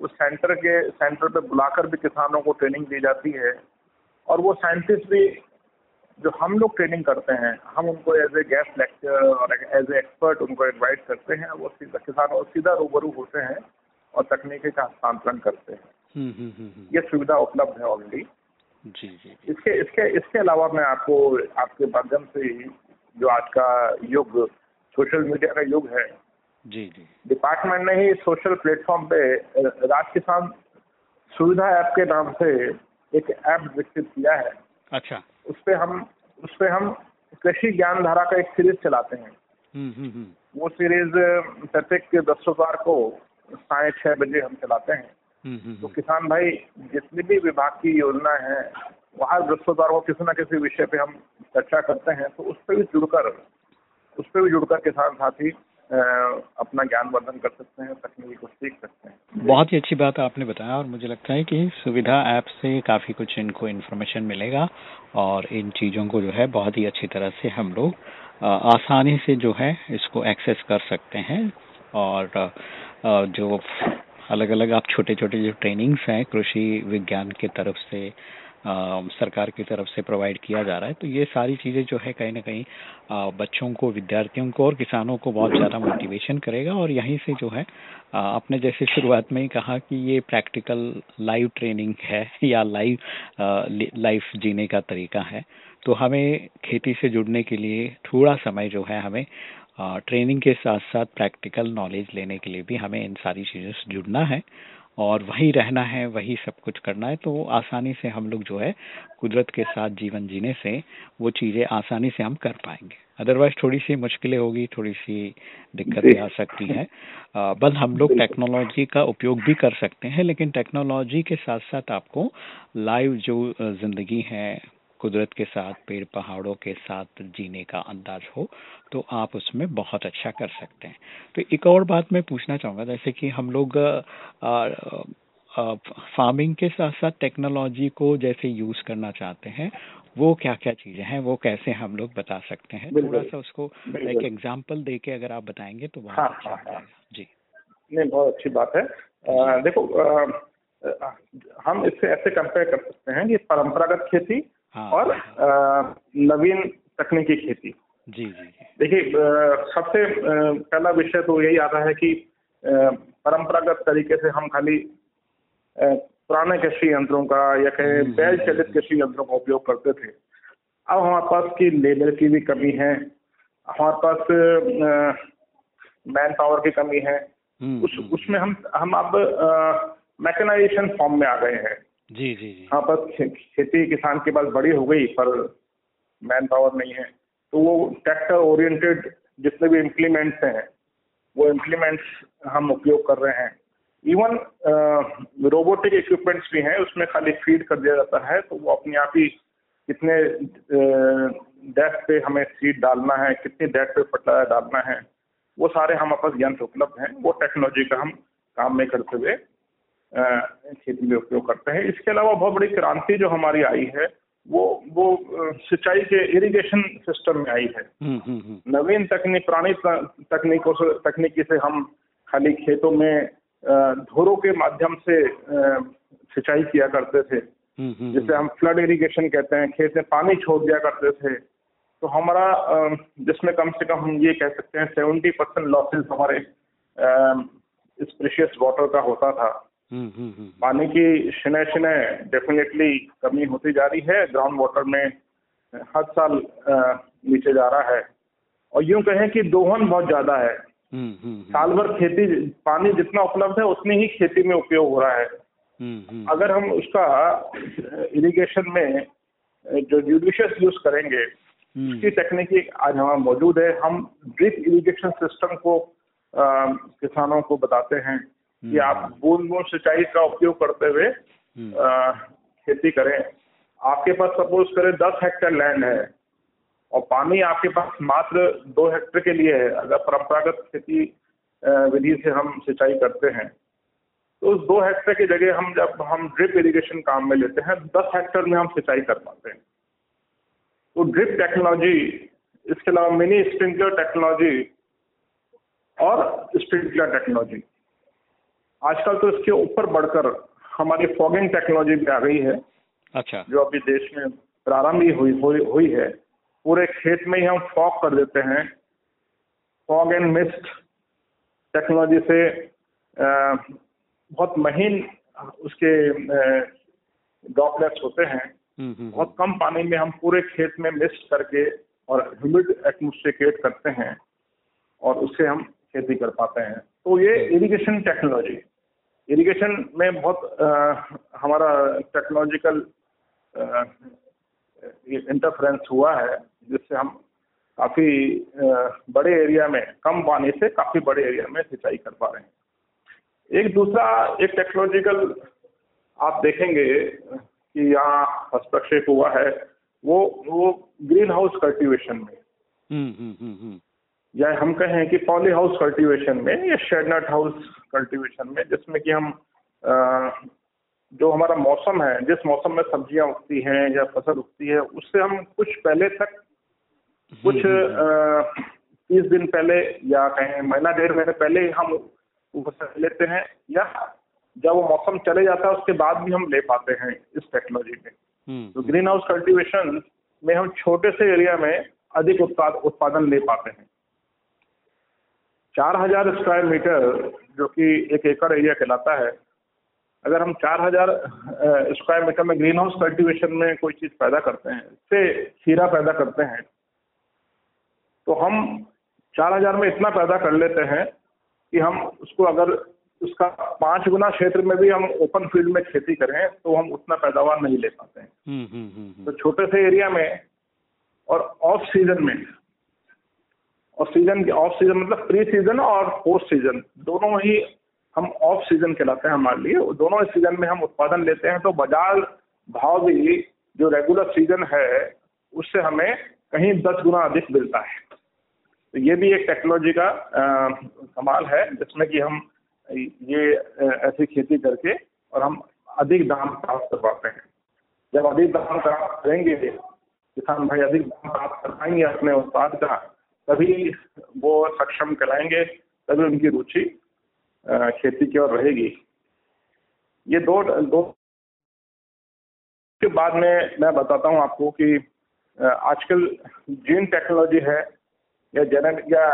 उस सेंटर के सेंटर पे बुलाकर भी किसानों को ट्रेनिंग दी जाती है और वो साइंटिस्ट भी जो हम लोग ट्रेनिंग करते हैं हम उनको एज ए गेस्ट लेक्चर और एज ए एक्सपर्ट उनको इनवाइट करते हैं वो सीधा किसानों और सीधा रूबरू होते हैं और तकनीकी का हस्तांतरण करते हैं। हम्म हम्म हम्म, ये सुविधा उपलब्ध है ऑलरेडी जी जी इसके इसके इसके अलावा मैं आपको आपके माध्यम से ही जो आज का युग सोशल मीडिया का युग है। जी जी। डिपार्टमेंट ने ही सोशल प्लेटफॉर्म पे राज किसान सुविधा ऐप के नाम से एक ऐप विकसित किया है। अच्छा। उस पे हम उस पे हम कृषि ज्ञान धारा का एक सीरीज़ चलाते हैं। हम्म हम्म हम्म। वो सीरीज़ प्रत्येक दस सोमवार को साढ़े छः बजे हम चलाते हैं। तो किसान भाई जितनी भी विभाग की योजना है वहाँ बृहस्पतिवार को किसी न किसी विषय पे हम चर्चा करते हैं तो उस पर भी जुड़कर उस पर भी जुड़कर किसान साथी अपना ज्ञान वर्धन कर सकते हैं तकनीकी को सीख सकते हैं। बहुत ही अच्छी बात आपने बताया और मुझे लगता है कि सुविधा ऐप से काफ़ी कुछ इनको इन्फॉर्मेशन मिलेगा और इन चीज़ों को जो है बहुत ही अच्छी तरह से हम लोग आसानी से जो है इसको एक्सेस कर सकते हैं और जो अलग अलग आप छोटे छोटे जो ट्रेनिंग्स हैं कृषि विज्ञान के तरफ़ से अ, सरकार की तरफ़ से प्रोवाइड किया जा रहा है तो ये सारी चीज़ें जो है कहीं ना कहीं बच्चों को विद्यार्थियों को और किसानों को बहुत ज़्यादा मोटिवेशन करेगा और यहीं से जो है आपने जैसे शुरुआत में ही कहा कि ये प्रैक्टिकल लाइव ट्रेनिंग है या लाइव लाइफ जीने का तरीका है तो हमें खेती से जुड़ने के लिए थोड़ा समय जो है हमें ट्रेनिंग के साथ साथ प्रैक्टिकल नॉलेज लेने के लिए भी हमें इन सारी चीज़ों से जुड़ना है और वही रहना है वही सब कुछ करना है तो आसानी से हम लोग जो है कुदरत के साथ जीवन जीने से वो चीज़ें आसानी से हम कर पाएँगे। अदरवाइज़ थोड़ी सी मुश्किलें होगी थोड़ी सी दिक्कतें आ सकती हैं। बस हम लोग टेक्नोलॉजी का उपयोग भी कर सकते हैं लेकिन टेक्नोलॉजी के साथ साथ आपको लाइव जो ज़िंदगी है कुदरत के साथ पेड़ पहाड़ों के साथ जीने का अंदाज हो तो आप उसमें बहुत अच्छा कर सकते हैं। तो एक और बात मैं पूछना चाहूँगा जैसे कि हम लोग फ़ार्मिंग के साथ साथ टेक्नोलॉजी को जैसे यूज़ करना चाहते हैं वो क्या क्या चीज़ें हैं वो कैसे हम लोग बता सकते हैं? थोड़ा सा उसको एक एग्ज़ाम्पल दे के अगर आप बताएँगे तो बहुत हाँ, अच्छा हाँ, हो। जी। नहीं बहुत अच्छी बात है। अ, देखो अ, हम इससे ऐसे कंपेयर कर सकते हैं कि परंपरागत खेती हाँ। और नवीन तकनीकी खेती। जी जी देखिए सबसे पहला विषय तो यही आता है कि परंपरागत तरीके से हम खाली पुराने कृषि यंत्रों का या कहें हम्म, बैल चलित कृषि यंत्रों का उपयोग करते थे। अब हमारे पास की लेबर की भी कमी है हमारे पास मैन पावर की कमी है। हम्म, उस हम्म, उसमें हम हम अब मैकेनाइजेशन फॉर्म में आ गए हैं। जी जी जी। हाँ पर खेती किसान के पास बड़ी हो गई, पर मैन पावर नहीं है। तो वो ट्रैक्टर ओरिएंटेड जितने भी इम्प्लीमेंट्स हैं, वो इम्प्लीमेंट्स हम उपयोग कर रहे हैं। इवन रोबोटिक इक्विपमेंट्स भी हैं, उसमें खाली फ़ीड कर दिया जाता है तो वो अपने आप ही कितने डेप्थ पे हमें सीड डालना है, कितनी डेप्थ पे फर्टिलाइज़र डालना है, वो सारे हमारे पास यंत्र उपलब्ध हैं, वो टेक्नोलॉजी का हम काम में करते हुए खेती में उपयोग करते हैं। इसके अलावा बहुत बड़ी क्रांति जो हमारी आई है वो वो सिंचाई के इरिगेशन सिस्टम में आई है। हम्म हम्म हम्म। नवीन तकनीक पुरानी तकनीकों से तकनीकी से हम खाली खेतों में धोरों के माध्यम से सिंचाई किया करते थे। जिसे हम फ्लड इरिगेशन कहते हैं। खेत में पानी छोड़ दिया करते थे। तो हमारा जिसमें कम से कम हम ये कह सकते हैं सेवेंटी परसेंट लॉसेज हमारे स्प्रेशियस वाटर का होता था। पानी की शनय शिने डेफिनेटली कमी होती जा रही है। ग्राउंड वाटर में हर साल नीचे जा रहा है। और यूँ कहें कि दोहन बहुत ज़्यादा है। हम्म, हम्म, हम्म, साल भर खेती पानी जितना उपलब्ध है उतनी ही खेती में उपयोग हो रहा है। हम्म, हम्म, अगर हम उसका इरिगेशन में जो जुडिशियस यूज़ करेंगे हम्म, उसकी तकनीकी आज हमारे मौजूद है। हम ड्रिप इरिगेशन सिस्टम को अ, किसानों को बताते हैं। कि आप बूंद बूंद सिंचाई का उपयोग करते हुए हम्म, खेती करें। आपके पास सपोज़ करें दस हेक्टेयर लैंड है और पानी आपके पास मात्र दो हेक्टेयर के लिए है। अगर परंपरागत खेती विधि से हम सिंचाई करते हैं तो उस दो हेक्टेयर की जगह हम जब हम ड्रिप इरिगेशन काम में लेते हैं दस हेक्टेयर में हम सिंचाई कर पाते हैं। तो ड्रिप टेक्नोलॉजी इसके अलावा मिनी स्प्रिंकलर टेक्नोलॉजी और स्प्रिंकलर टेक्नोलॉजी। आजकल तो इसके ऊपर बढ़कर हमारी फॉगिंग टेक्नोलॉजी भी आ गई है। अच्छा। जो अभी देश में प्रारंभ ही हुई हुई हुई है। पूरे खेत में ही हम फॉग कर देते हैं। फॉग एंड मिस्ट टेक्नोलॉजी से अ, बहुत महीन उसके ड्रॉपलेट्स होते हैं। हम्म, हम्म, बहुत कम पानी में हम पूरे खेत में मिस्ट करके और ह्यूमिड एटमोसफियर क्रिएट करते हैं और उससे हम खेती कर पाते हैं। तो ये इरिगेशन टेक्नोलॉजी इरिगेशन में बहुत अ, हमारा टेक्नोलॉजिकल इंटरफ्रेंस हुआ है जिससे हम काफ़ी बड़े एरिया में कम पानी से काफ़ी बड़े एरिया में सिंचाई कर पा रहे हैं। एक दूसरा एक टेक्नोलॉजिकल आप देखेंगे कि यहाँ हस्तक्षेप हुआ है वो वो ग्रीन हाउस कल्टीवेशन में या हम कहें कि पॉली हाउस कल्टीवेशन में या शेडनट हाउस कल्टीवेशन में जिसमें कि हम जो हमारा मौसम है जिस मौसम में सब्ज़ियाँ उगती हैं या फ़सल उगती है उससे हम कुछ पहले तक कुछ तीस दिन पहले या कहें महीना डेढ़ महीने पहले हम फ़सल लेते हैं या जब वो मौसम चले जाता है उसके बाद भी हम ले पाते हैं इस टेक्नोलॉजी में। हम्म तो ग्रीन हाउस कल्टिवेशन में हम छोटे से एरिया में अधिक उत्पाद उत्पादन ले पाते हैं। चार हज़ार स्क्वायर मीटर जो कि एक एकड़ एरिया कहलाता है। अगर हम चार हज़ार स्क्वायर मीटर में ग्रीन हाउस कल्टिवेशन में कोई चीज़ पैदा करते हैं से खीरा पैदा करते हैं तो हम चार हज़ार में इतना पैदा कर लेते हैं कि हम उसको अगर उसका पाँच गुना क्षेत्र में भी हम ओपन फ़ील्ड में खेती करें तो हम उतना पैदावार नहीं ले पाते हैं। हम्म हम्म हम्म तो छोटे से एरिया में और ऑफ़ सीज़न में और सीज़न ऑफ़ सीज़न मतलब प्री सीज़न और पोस्ट सीज़न दोनों ही हम ऑफ़ सीज़न कहलाते हैं हमारे लिए। दोनों सीज़न में हम उत्पादन लेते हैं तो बाज़ार भाव भी जो रेगुलर सीज़न है, उससे हमें कहीं दस गुना अधिक मिलता है। तो ये भी एक टेक्नोलॉजी का कमाल है, जिसमें कि हम ये ऐसी खेती करके और हम अधिक दाम प्राप्त कर पाते हैं। जब अधिक दाम प्राप्त करेंगे, किसान भाई अधिक दाम प्राप्त कर पाएँगे अपने उत्पाद का तभी वो सक्षम कराएँगे तभी उनकी रुचि खेती की ओर रहेगी। ये दो दो के बाद में मैं बताता हूँ आपको कि आजकल जीन टेक्नोलॉजी है या जेनेट या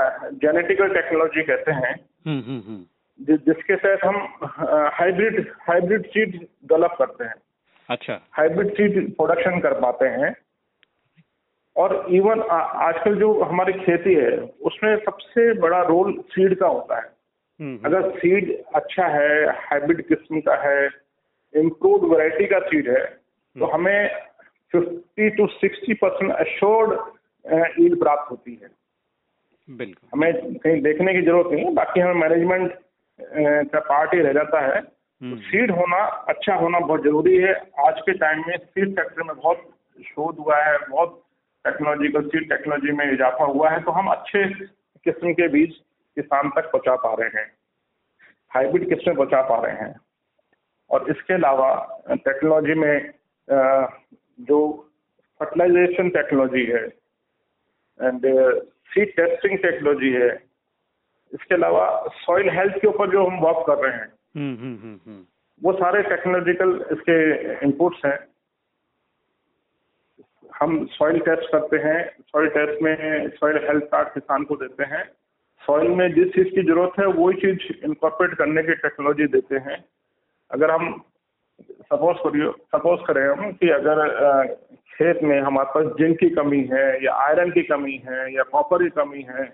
जेनेटिकल टेक्नोलॉजी कहते हैं हम्म हम्म हम्म। जि, जिसके तहत हम हाइब्रिड हाइब्रिड सीड डेवलप करते हैं। अच्छा। हाइब्रिड सीड प्रोडक्शन कर पाते हैं। और इवन आजकल जो हमारी खेती है उसमें सबसे बड़ा रोल सीड का होता है। हम्म हम्म। अगर सीड अच्छा है हाइब्रिड किस्म का है इम्प्रूव वैरायटी का सीड है तो हमें 50 टू 60 परसेंट अश्योर्ड ईल्ड प्राप्त होती है। बिल्कुल। हमें कहीं देखने की ज़रूरत नहीं है बाकी हमें मैनेजमेंट का पार्ट ही रह जाता है। तो हम्म सीड होना अच्छा होना बहुत ज़रूरी है। आज के टाइम में सीड सेक्टर में बहुत शोध हुआ है बहुत टेक्नोलॉजिकल सीड टेक्नोलॉजी में इजाफा हुआ है तो हम अच्छे किस्म के बीज किसान तक पहुँचा पा रहे हैं। हाइब्रिड किस्में पहुँचा पा रहे हैं। और इसके अलावा टेक्नोलॉजी में जो फर्टिलाइजेशन टेक्नोलॉजी है एंड सीड टेस्टिंग टेक्नोलॉजी है इसके अलावा सॉइल हेल्थ के ऊपर जो हम वर्क कर रहे हैं हम्म हम्म हम्म वो सारे टेक्नोलॉजिकल इसके इनपुट्स हैं। हम सॉइल टेस्ट करते हैं सॉइल टेस्ट में सॉइल हेल्थ कार्ड किसान को देते हैं। सॉइल में जिस चीज़ की ज़रूरत है, वही चीज़ इनकॉर्पोरेट करने की टेक्नोलॉजी देते हैं। अगर हम सपोज़ करिए सपोज़ करें हम कि अगर खेत में हमारे पास जिंक की कमी है या आयरन की कमी है या कॉपर की कमी है,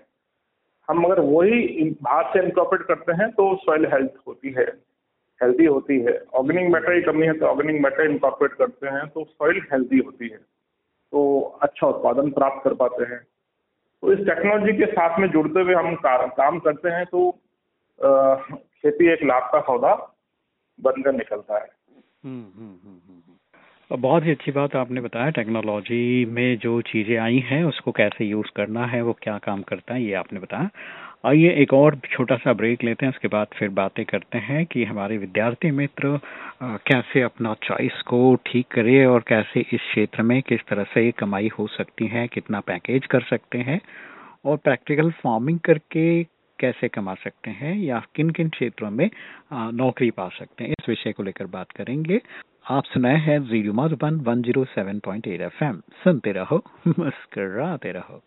हम अगर वही बाहर से इनकॉर्पोरेट करते हैं तो सॉइल हेल्थ होती है हेल्दी होती है। ऑर्गेनिक मैटर की कमी है तो ऑर्गेनिक मैटर इनकॉर्पोरेट करते हैं तो सॉइल हेल्दी होती है। तो अच्छा उत्पादन प्राप्त कर पाते हैं। तो इस टेक्नोलॉजी के साथ में जुड़ते हुए हम काम करते हैं तो खेती एक लाभ का सौदा बनकर निकलता है। हम्म, हम्म, हम्म, बहुत ही अच्छी बात आपने बताया टेक्नोलॉजी में जो चीज़ें आई हैं उसको कैसे यूज़ करना है वो क्या काम करता है ये आपने बताया। आइए एक और छोटा सा ब्रेक लेते हैं, उसके बाद फिर बातें करते हैं कि हमारे विद्यार्थी मित्र कैसे अपना चॉइस को ठीक करे और कैसे इस क्षेत्र में किस तरह से कमाई हो सकती है, कितना पैकेज कर सकते हैं और प्रैक्टिकल फ़ार्मिंग करके कैसे कमा सकते हैं या किन किन क्षेत्रों में नौकरी पा सकते हैं, इस विषय को लेकर बात करेंगे। आप सुनाए हैं ज़ीरो मधुबन 107.8 एफएम सुनते रहो, मुस्कराते रहो।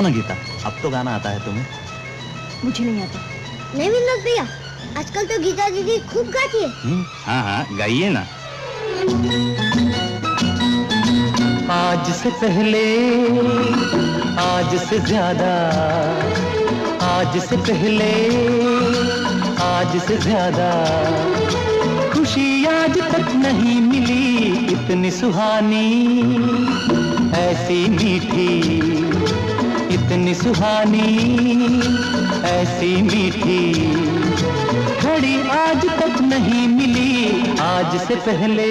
गाओ ना गीता। अब तो गाना आता है तुम्हें। मुझे नहीं आता। नहीं विनोद भैया आजकल तो गीता दीदी खूब गाती है। हम्म, हाँ हाँ गाइए ना। आज से पहले आज से ज़्यादा आज से पहले आज से ज़्यादा खुशी आज तक नहीं मिली इतनी सुहानी ऐसी मीठी इतनी सुहानी ऐसी मीठी। घड़ी आज तक नहीं मिली आज से पहले।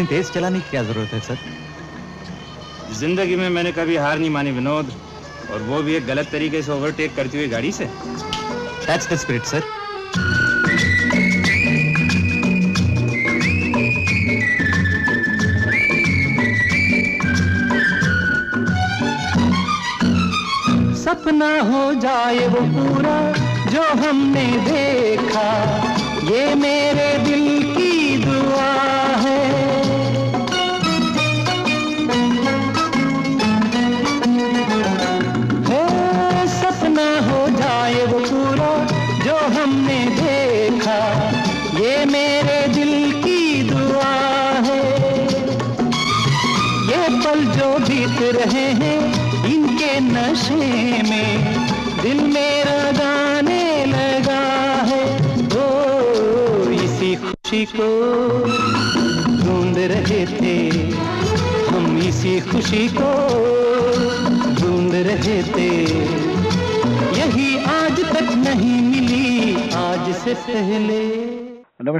इतनी तेज चलाने की क्या ज़रूरत है सर? ज़िंदगी में मैंने कभी हार नहीं मानी विनोद। और वो भी एक गलत तरीके से ओवरटेक करती हुई गाड़ी से। दैट्स द स्पिरिट सर सपना हो जाए वो पूरा जो हमने देखा ये मेरे नशे में दिल मेरा गाने लगा है। ओ, इसी खुशी को ढूंढ रहे थे। हम इसी खुशी को ढूंढ रहे थे। यही आज तक नहीं मिली, आज से पहले।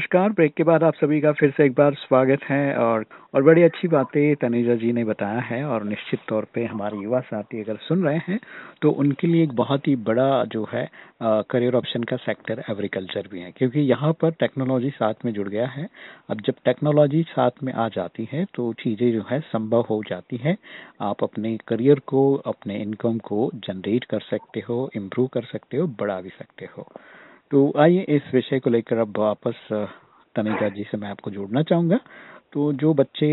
नमस्कार। ब्रेक के बाद आप सभी का फिर से एक बार स्वागत है और और बड़ी अच्छी बातें तनेजा जी ने बताया है और निश्चित तौर पे हमारे युवा साथी अगर सुन रहे हैं तो उनके लिए एक बहुत ही बड़ा जो है आ, करियर ऑप्शन का सेक्टर एग्रीकल्चर भी है। क्योंकि यहाँ पर टेक्नोलॉजी साथ में जुड़ गया है। अब जब टेक्नोलॉजी साथ में आ जाती है तो चीज़ें जो है संभव हो जाती है। आप अपने करियर को अपने इनकम को जनरेट कर सकते हो इम्प्रूव कर सकते हो बढ़ा भी सकते हो। तो आइए इस विषय को लेकर अब वापस तनिका जी से मैं आपको जोड़ना चाहूँगा। तो जो बच्चे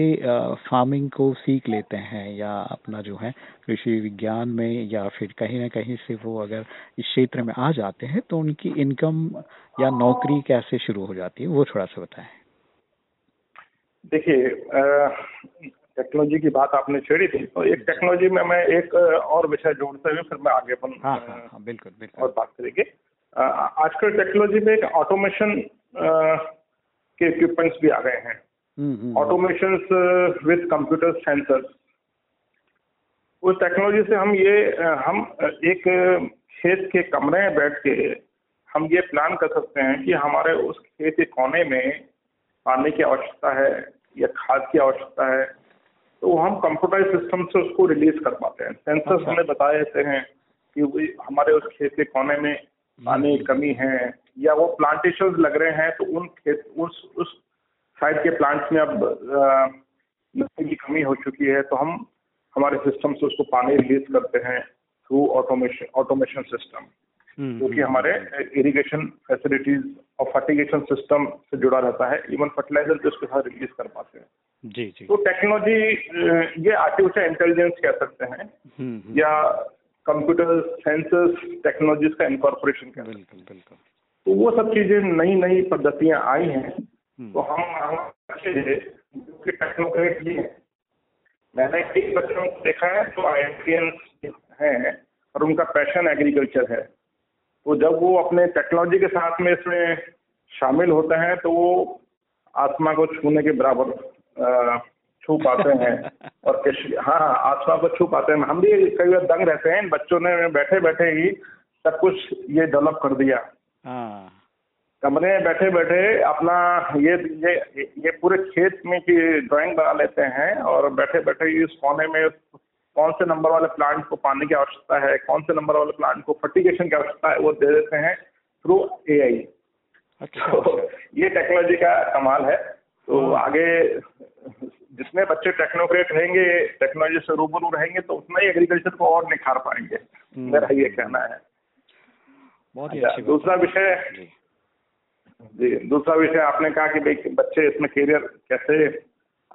फ़ार्मिंग को सीख लेते हैं या अपना जो है कृषि विज्ञान में या फिर कहीं ना कहीं से वो अगर इस क्षेत्र में आ जाते हैं तो उनकी इनकम या नौकरी कैसे शुरू हो जाती है वो थोड़ा सा बताएँ। देखिए टेक्नोलॉजी की बात आपने छेड़ी थी तो एक टेक्नोलॉजी में मैं एक और विषय जोड़ते हुए फिर मैं आगे अपन हाँ हाँ हाँ बिल्कुल बिल्कुल। और बात करेंगे। आजकल टेक्नोलॉजी में एक ऑटोमेशन के इक्विपमेंट्स भी आ गए हैं। ऑटोमेशन विद कंप्यूटर सेंसर्स उस टेक्नोलॉजी से हम ये हम एक खेत के कमरे में बैठ के हम ये प्लान कर सकते हैं कि हमारे उस खेत के कोने में पानी की आवश्यकता है या खाद की आवश्यकता है तो हम कंप्यूटराइज सिस्टम से उसको रिलीज़ कर पाते हैं। सेंसर्स अच्छा। हमें बता देते हैं कि हमारे उस खेत के कोने में पानी कमी है या वो प्लांटेशन लग रहे हैं तो उन खेत उस उस साइड के प्लांट्स में अब नमी की कमी हो चुकी है तो हम हमारे सिस्टम से उसको पानी रिलीज़ करते हैं थ्रू ऑटोमेशन ऑटोमेशन सिस्टम हम्म, जो कि हमारे इरिगेशन फैसिलिटीज़ और फर्टिगेशन सिस्टम से जुड़ा रहता है इवन फर्टिलाइज़र भी उसके साथ रिलीज़ कर पाते हैं। जी जी। तो टेक्नोलॉजी ये आर्टिफिशियल इंटेलिजेंस कह सकते हैं हम्म, हम्म, या कंप्यूटर सेंसर्स टेक्नोलॉजीज़ का इनकॉर्पोरेशन कह बिल्कुल बिल्कुल। तो वो सब चीज़ें नई नई पद्धतियाँ आई हैं। हम्म, तो हम अच्छे जो टेक्नोक्रेट भी हैं। मैंने कई बच्चों को देखा है तो आई हैं और उनका पैशन एग्रीकल्चर है। तो जब वो अपने टेक्नोलॉजी के साथ में इसमें शामिल होते हैं तो वो आत्मा को छूने के बराबर छू पाते हैं और हाँ हाँ, आत्मा को छू पाते हैं। हम भी कई बार दंग रहते हैं। बच्चों ने बैठे बैठे ही सब कुछ ये डेवलप कर दिया। हाँ। कमरे में बैठे बैठे अपना ये ये ये पूरे खेत में की ड्राइंग बना लेते हैं और बैठे बैठे इस कोने में कौन से नंबर वाले प्लांट को पानी की आवश्यकता है कौन से नंबर वाले प्लांट को फर्टिगेशन की आवश्यकता है वो दे देते हैं थ्रू एआई अच्छा तो अच्छा ये टेक्नोलॉजी का कमाल है। तो आगे जितने बच्चे टेक्नोक्रेट रहेंगे टेक्नोलॉजी से रूबरू रहेंगे तो उतना ही एग्रीकल्चर को और निखार पाएँगे। हम्म। मेरा ये कहना है। बहुत ही अच्छा, अच्छी दूसरा विषय जी। दूसरा विषय आपने कहा कि भाई बच्चे इसमें करियर कैसे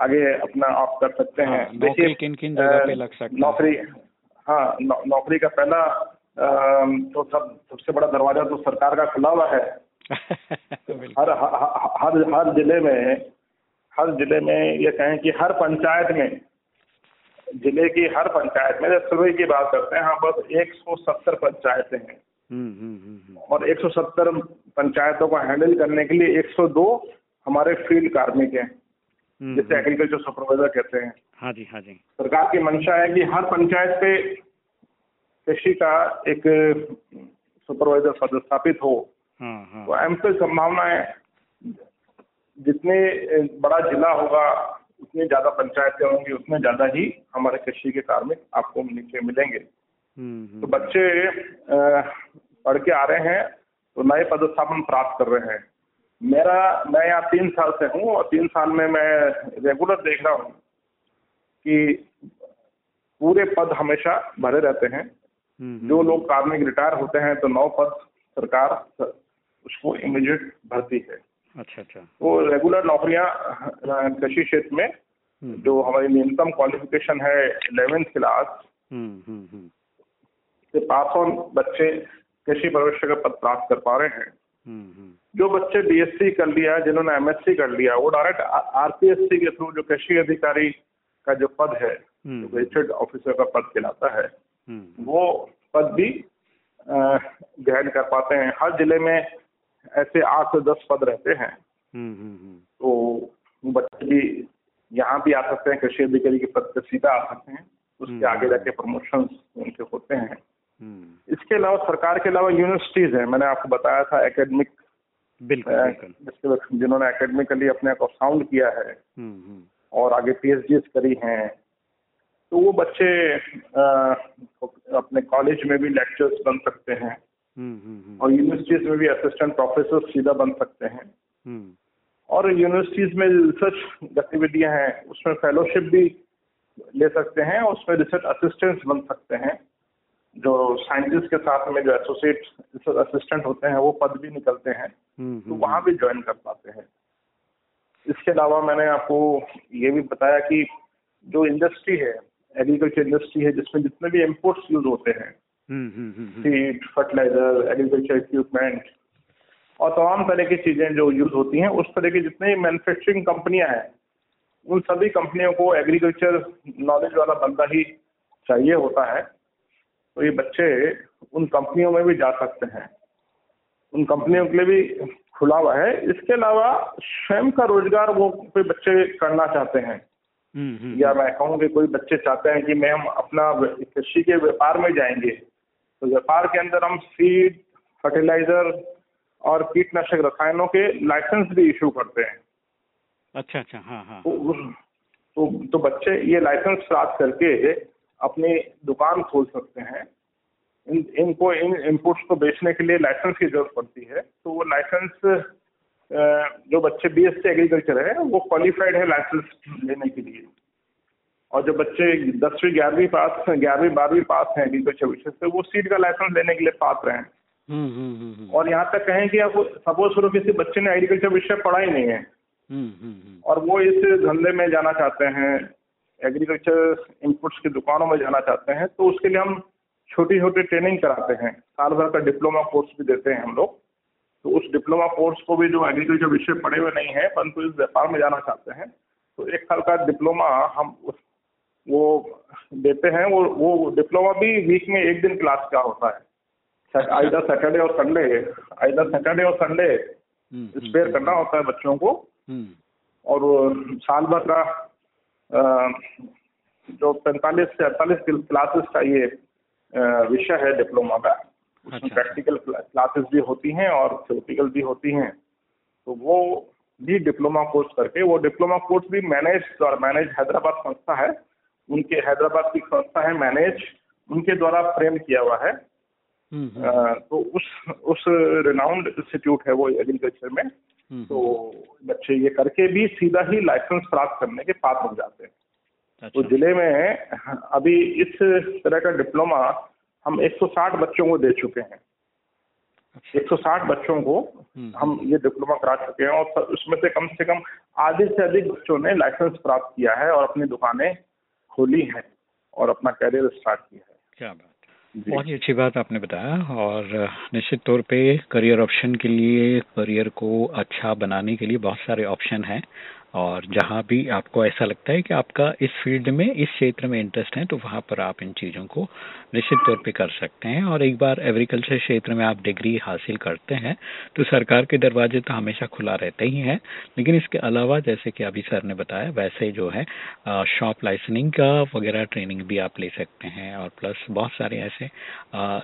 आगे अपना आप कर सकते हैं। हाँ, नौकरी किन-किन जगह पे लग सकता है? नौकरी हाँ नौ, नौकरी का पहला तो सब सबसे बड़ा दरवाज़ा तो सरकार का खुला हुआ है। हर हर हर ज़िले में हर ज़िले में ये कहें कि हर पंचायत में ज़िले की हर पंचायत में जब सर्वे की बात करते हैं हाँ बस 170 पंचायतें हैं। हम्म हम्म हम्म और 170 पंचायतों को हैंडल करने के लिए 102 हमारे फ़ील्ड कार्मिक हैं जिसे एग्रीकल्चर सुपरवाइजर कहते हैं। हाँ जी हाँ जी। सरकार की मंशा है कि हर पंचायत पे कृषि का एक सुपरवाइजर पदस्थापित हो। हाँ हाँ। तो एम संभावना है जितने बड़ा जिला होगा उतनी ज़्यादा पंचायतें होंगी उतने ज़्यादा ही हमारे कृषि के कार्मिक आपको नीचे मिलेंगे। हम्म तो हम्म, बच्चे पढ़ के आ रहे हैं तो नए पदस्थापन प्राप्त कर रहे हैं। मेरा मैं यहाँ तीन साल से हूँ और तीन साल में मैं रेगुलर देख रहा हूँ कि पूरे पद हमेशा भरे रहते हैं। हम्म, जो लोग कार्मिक रिटायर होते हैं तो नौ पद सरकार उसको इमीडिएट भरती है। अच्छा अच्छा। तो रेगुलर नौकरियाँ कृषि क्षेत्र में हम्म, जो हमारी न्यूनतम क्वालिफिकेशन है इलेवेंथ क्लास से पास ऑन बच्चे कृषि प्रवेश का पद प्राप्त कर पा रहे हैं। हम्म हम्म, जो बच्चे बीएससी कर लिया है जिन्होंने एमएससी कर लिया वो डायरेक्ट आरपीएससी के थ्रू जो कृषि अधिकारी का जो पद है रजिस्टर्ड ऑफिसर का पद कहलाता है वो पद भी ग्रहण कर पाते हैं। हर ज़िले में ऐसे आठ से दस पद रहते हैं। हम्म हम्म हम्म, तो बच्चे भी यहाँ भी आ सकते हैं कृषि अधिकारी के पद पे सीधा आ सकते हैं। उसके। आगे जाके प्रमोशन उनके होते हैं। इसके अलावा सरकार के अलावा यूनिवर्सिटीज हैं। मैंने आपको बताया था एकेडमिक बिल्कुल जिन्होंने एकेडमिकली अपने आप को साउंड किया है। और आगे पीएचडी करी हैं। तो वो बच्चे अ, अपने कॉलेज में भी लेक्चर्स बन सकते हैं। और यूनिवर्सिटीज में भी असिस्टेंट प्रोफेसर सीधा बन सकते हैं। हम्म। और यूनिवर्सिटीज में रिसर्च गतिविधियाँ हैं उसमें फेलोशिप भी ले सकते हैं और उसमें रिसर्च असिस्टेंट्स बन सकते हैं। जो साइंटिस्ट के साथ में जो एसोसिएट रिसर्च असिस्टेंट होते हैं वो पद भी निकलते हैं हम्म, तो हम्म, वहाँ भी ज्वाइन कर पाते हैं। इसके अलावा मैंने आपको ये भी बताया कि जो इंडस्ट्री है एग्रीकल्चर इंडस्ट्री है जिसमें जितने भी इम्पोर्ट्स यूज़ होते हैं हम्म हम्म हम्म, सीड फर्टिलाइज़र एग्रीकल्चर इक्विपमेंट और तमाम तरह की चीज़ें जो यूज़ होती हैं उस तरह की जितनी मैन्युफैक्चरिंग कंपनियाँ हैं उन सभी कंपनियों को एग्रीकल्चर नॉलेज वाला बंदा ही चाहिए होता है। तो ये बच्चे उन कंपनियों में भी जा सकते हैं। उन कंपनियों के लिए भी खुला हुआ है। इसके अलावा स्वयं का रोज़गार वो कोई बच्चे करना चाहते हैं। या मैं कहूँ कि कोई बच्चे चाहते हैं कि मैं हम अपना कृषि के व्यापार में जाएँगे। तो व्यापार के अंदर हम सीड फर्टिलाइज़र और कीटनाशक रसायनों के लाइसेंस भी इशू करते हैं। अच्छा अच्छा हाँ हाँ। तो तो, तो बच्चे ये लाइसेंस प्राप्त करके अपनी दुकान खोल सकते हैं। इन इनको इन इनपुट्स को बेचने के लिए लाइसेंस की ज़रूरत पड़ती है। तो वो लाइसेंस जो बच्चे बी एस सी एग्रीकल्चर है वो क्वालिफाइड है लाइसेंस लेने के लिए। और जो बच्चे दसवीं ग्यारहवीं पास ग्यारहवीं बारहवीं पास हैं एग्रीकल्चर विषय से वो सीट का लाइसेंस लेने के लिए पात्र हैं। हम्म हम्म हम्म और यहाँ तक कहें कि अब सपोज़ करो किसी बच्चे ने एग्रीकल्चर विषय पढ़ा ही नहीं है। हम्म हम्म हम्म, और वो इस धंधे में जाना चाहते हैं एग्रीकल्चर इनपुट्स की दुकानों में जाना चाहते हैं तो उसके लिए हम छोटी छोटी ट्रेनिंग कराते हैं। साल भर का डिप्लोमा कोर्स भी देते हैं हम लोग। तो उस डिप्लोमा कोर्स को भी जो एग्रीकल्चर विषय पढ़े हुए नहीं है परंतु इस व्यापार में जाना चाहते हैं तो एक साल का डिप्लोमा हम उस वो देते हैं वो वो डिप्लोमा भी वीक में एक दिन क्लास का होता है। आइदर सैटरडे और संडे आइदर सैटरडे और संडे स्पेयर करना होता है बच्चों को। हम्म, और साल भर का जो पैंतालीस से अड़तालीस क्लासेस का ये विषय है डिप्लोमा का। उसमें अच्छा। प्रैक्टिकल क्लासेस भी होती हैं और थ्योरेटिकल भी होती हैं। तो वो भी डिप्लोमा कोर्स करके वो डिप्लोमा कोर्स भी मैनेज और मैनेज हैदराबाद संस्था है। उनके हैदराबाद की संस्था है मैनेज उनके द्वारा फ्रेम किया हुआ है। हम्म, हम्म, तो उस उस रिनाउंड इंस्टीट्यूट है वो एग्रीकल्चर में। हम्म, तो बच्चे ये करके भी सीधा ही लाइसेंस प्राप्त करने के पात्र हो जाते हैं। तो अच्छा। ज़िले में अभी इस तरह का डिप्लोमा हम 160 बच्चों को दे चुके हैं। अच्छा। 160 बच्चों को हम ये डिप्लोमा करा चुके हैं और उसमें से कम से कम आधे से अधिक बच्चों ने लाइसेंस प्राप्त किया है और अपनी दुकानें खोली है और अपना करियर स्टार्ट किया है। क्या बात बहुत ही अच्छी बात आपने बताया और निश्चित तौर पे करियर ऑप्शन के लिए करियर को अच्छा बनाने के लिए बहुत सारे ऑप्शन हैं। और जहाँ भी आपको ऐसा लगता है कि आपका इस फ़ील्ड में इस क्षेत्र में इंटरेस्ट है तो वहाँ पर आप इन चीज़ों को निश्चित तौर पे कर सकते हैं। और एक बार एग्रीकल्चर क्षेत्र में आप डिग्री हासिल करते हैं तो सरकार के दरवाजे तो हमेशा खुला रहते ही हैं। लेकिन इसके अलावा जैसे कि अभी सर ने बताया वैसे जो है शॉप लाइसनिंग का वगैरह ट्रेनिंग भी आप ले सकते हैं। और प्लस बहुत सारे ऐसे अ,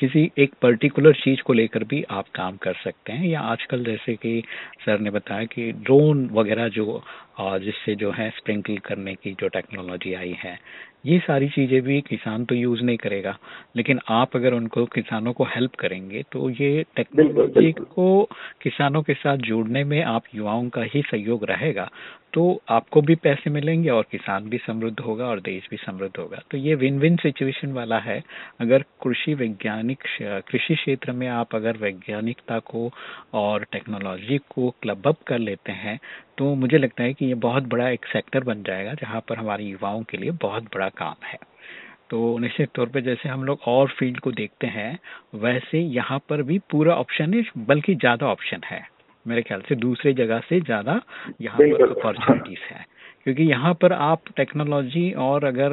किसी एक पर्टिकुलर चीज़ को लेकर भी आप काम कर सकते हैं। या आजकल जैसे कि सर ने बताया कि ड्रोन वगैरह जो अ, जिससे जो है स्प्रिंकल करने की जो टेक्नोलॉजी आई है। ये सारी चीज़ें भी किसान तो यूज़ नहीं करेगा लेकिन आप अगर उनको किसानों को हेल्प करेंगे तो ये टेक्नोलॉजी को किसानों के साथ जोड़ने में आप युवाओं का ही सहयोग रहेगा। तो आपको भी पैसे मिलेंगे और किसान भी समृद्ध होगा और देश भी समृद्ध होगा। तो ये विन विन सिचुएशन वाला है। अगर कृषि वैज्ञानिक कृषि क्षेत्र में आप अगर वैज्ञानिकता को और टेक्नोलॉजी को क्लब अप कर लेते हैं तो मुझे लगता है कि ये बहुत बड़ा एक सेक्टर बन जाएगा, जहाँ पर हमारे युवाओं के लिए बहुत बड़ा काम है। तो निश्चित तौर पे जैसे हम लोग और फ़ील्ड को देखते हैं, वैसे यहाँ पर भी पूरा ऑप्शन है बल्कि ज़्यादा ऑप्शन है। मेरे ख्याल से दूसरे जगह से ज़्यादा यहाँ पर अपॉर्चुनिटीज़ है। क्योंकि यहाँ पर आप टेक्नोलॉजी और अगर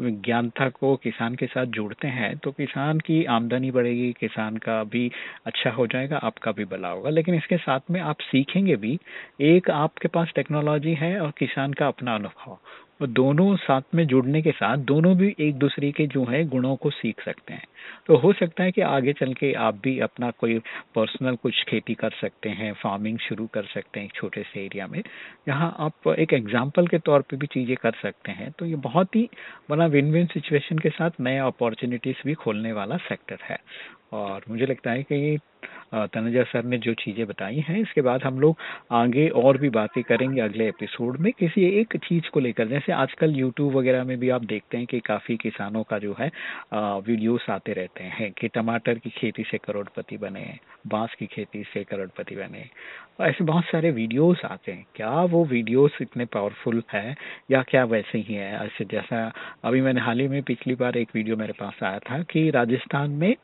विज्ञानता को किसान के साथ जोड़ते हैं तो किसान की आमदनी बढ़ेगी किसान का भी अच्छा हो जाएगा आपका भी भला होगा। लेकिन इसके साथ में आप सीखेंगे भी एक आपके पास टेक्नोलॉजी है और किसान का अपना अनुभव। वो दोनों साथ में जुड़ने के साथ दोनों भी एक दूसरे के जो है गुणों को सीख सकते हैं। तो हो सकता है कि आगे चल के आप भी अपना कोई पर्सनल कुछ खेती कर सकते हैं फ़ार्मिंग शुरू कर सकते हैं एक छोटे से एरिया में। यहाँ आप एक एग्ज़ाम्पल के तौर पे भी चीज़ें कर सकते हैं। तो ये बहुत ही बड़ा विन विन सिचुएशन के साथ नए अपॉर्चुनिटीज़ भी खोलने वाला सेक्टर है। और मुझे लगता है कि तनुजा सर ने जो चीज़ें बताई हैं, इसके बाद हम लोग आगे और भी बातें करेंगे अगले एपिसोड में। किसी एक चीज़ को लेकर, जैसे आजकल यूट्यूब वगैरह में भी आप देखते हैं कि काफ़ी किसानों का जो है वीडियोस आते रहते हैं कि टमाटर की खेती से करोड़पति बने, बाँस की खेती से करोड़पति बने। ऐसे बहुत सारे वीडियोस आते हैं। क्या वो वीडियोस इतने पावरफुल है या क्या वैसे ही है? ऐसे जैसा अभी मैंने हाल ही में पिछली बार एक वीडियो मेरे पास आया था कि राजस्थान में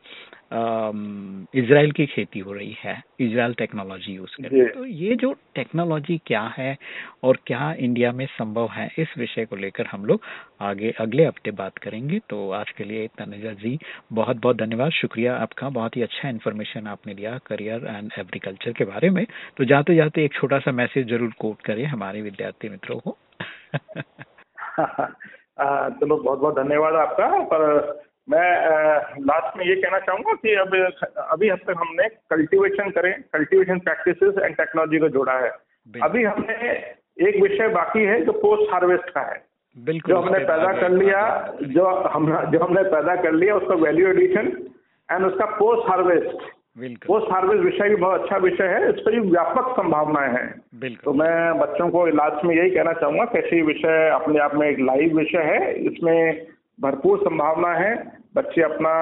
अम, इजराइल की खेती हो रही है इजराइल टेक्नोलॉजी यूज़ करके जी। तो ये जो टेक्नोलॉजी क्या है और क्या इंडिया में संभव है इस विषय को लेकर हम लोग आगे अगले हफ़्ते बात करेंगे। तो आज के लिए तनुजा जी। बहुत बहुत धन्यवाद। शुक्रिया आपका। बहुत ही अच्छा इन्फॉर्मेशन आपने दिया करियर एंड एग्रीकल्चर के बारे में। तो जाते जाते एक छोटा सा मैसेज ज़रूर कोट करें हमारे विद्यार्थी मित्रों को। आ, चलो बहुत बहुत धन्यवाद आपका। पर मैं लास्ट में ये कहना चाहूँगा कि अब अभी अब तक हमने कल्टीवेशन करें कल्टीवेशन प्रैक्टिसेस एंड टेक्नोलॉजी को जोड़ा है। अभी हमने एक विषय बाकी है जो पोस्ट हार्वेस्ट का है। बिल्कुल जो हमने पैदा कर लिया जो हम जो हमने पैदा कर लिया उसका वैल्यू एडिशन एंड उसका पोस्ट हार्वेस्ट पोस्ट हार्वेस्ट विषय भी बहुत अच्छा विषय है इस पर भी व्यापक संभावनाएँ हैं। तो मैं बच्चों को लास्ट में यही कहना चाहूँगा कैसे विषय अपने आप में एक लाइव विषय है इसमें भरपूर संभावना है। बच्चे अपना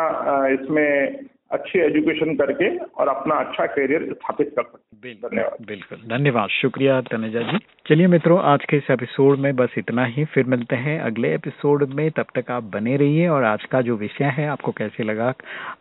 इसमें अच्छी एजुकेशन करके और अपना अच्छा करियर स्थापित कर सकते हैं। बिल्कुल धन्यवाद। बिल्कुल। धन्यवाद। शुक्रिया तनेजा जी। चलिए मित्रों आज के इस एपिसोड में बस इतना ही। फिर मिलते हैं अगले एपिसोड में। तब तक आप बने रहिए और आज का जो विषय है आपको कैसे लगा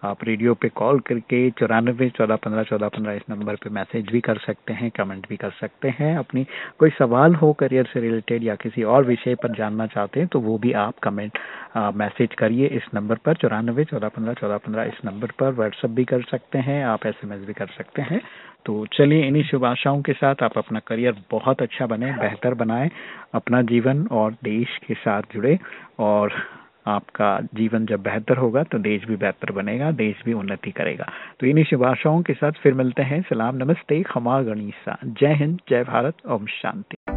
आप रेडियो पे कॉल करके चौरानबे चौदह पंद्रह चौदह पंद्रह इस नंबर पे मैसेज भी कर सकते हैं कमेंट भी कर सकते हैं। अपनी कोई सवाल हो करियर से रिलेटेड या किसी और विषय पर जानना चाहते हैं तो वो भी आप कमेंट मैसेज करिए इस नंबर पर चौरानबे चौदह पंद्रह चौदह पंद्रह इस नंबर पर। व्हाट्सअप भी कर सकते हैं, आप एसएमएस भी कर सकते हैं। तो चलिए इन्हीं शुभ आशाओं के साथ आप अपना करियर बहुत अच्छा बने, बेहतर बनाएँ, अपना जीवन और देश के साथ जुड़े और आपका जीवन जब बेहतर होगा तो देश भी बेहतर बनेगा, देश भी उन्नति करेगा। तो इन्हीं शुभ आशाओं के साथ फिर मिलते हैं। सलाम, नमस्ते, खमा गणिसा। जय हिंद, जय भारत, ओम शांति।